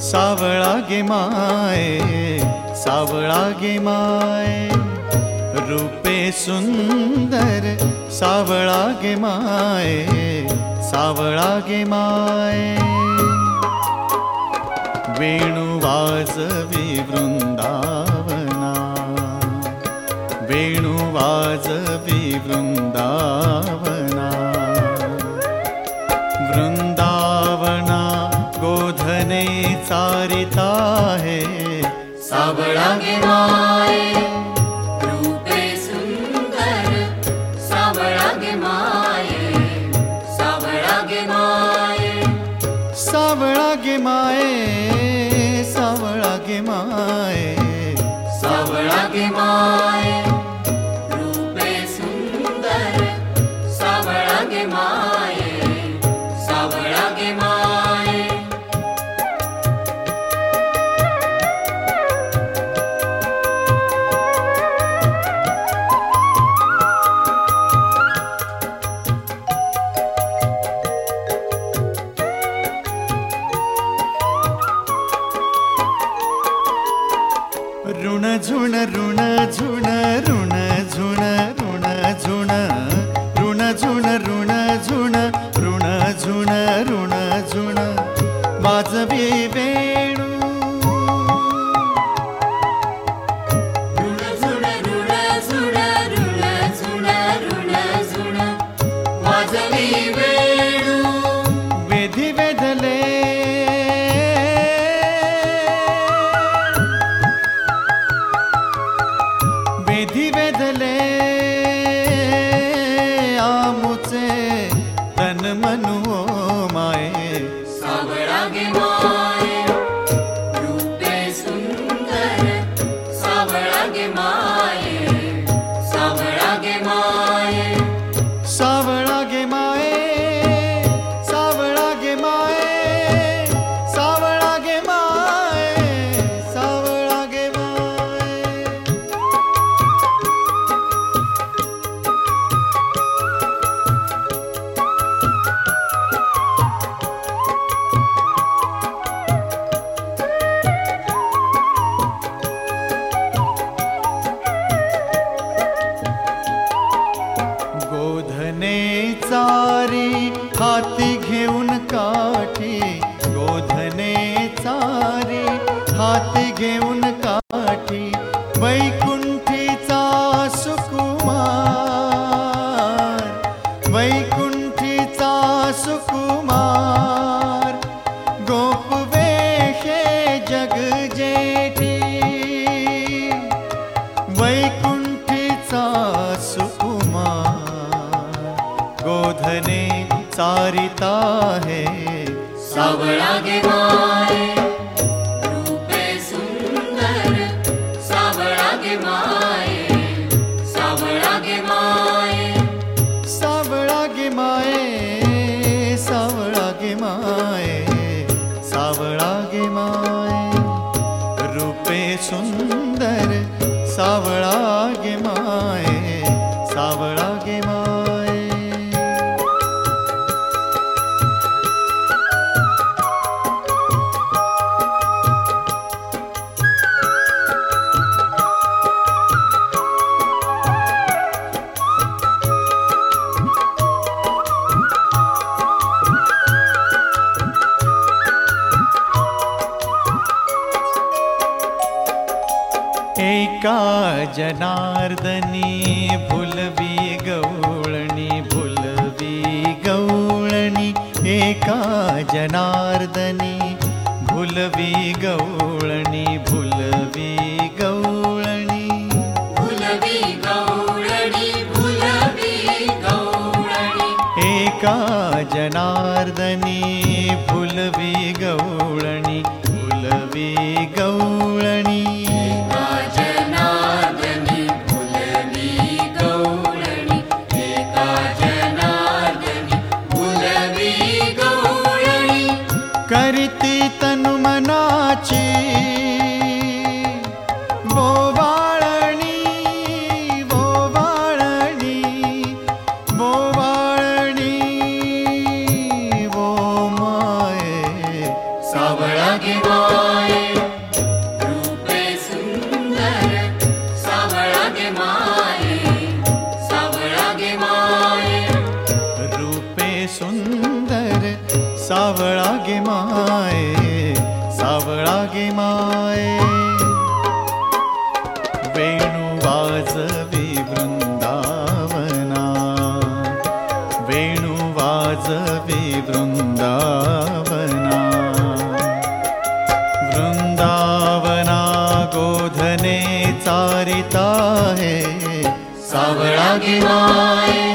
सावळा गे माये सावळा गे माये. रूपे सुन्दर सावळा गे माये सावळा गे माये. वेणु वाजवी वृन्दावना वेणु सारिता है। सबड़ा के माए। झुन रुन झुना रुन झुना रुना झुना ुन झुन रुना झुना रुना झुना रुना झुनाइ बे हाती घेऊन काठी वैकुंठीचा सुकुमार. वैकुंठीचा सुकुमार. गोपवेशे जग जेठी. वैकुंठीचा सुकुमार. गोधने चारिता हे. सावळा गे माये savur एका जनार्दनी भुलवी गवळणी भुलवी गवळणी एका जनार्दनी भुलवी गवळणी भुलवी गवळणी भुलवी गौळणी भुलवी गौळणी। एका जनार्दनी भुलवी गवळणी माय वेणु वाजवी वृन्दावना वेणु वाजवी वृन्दावना वृन्दावना गोधने चारिता हे सावळा गे माय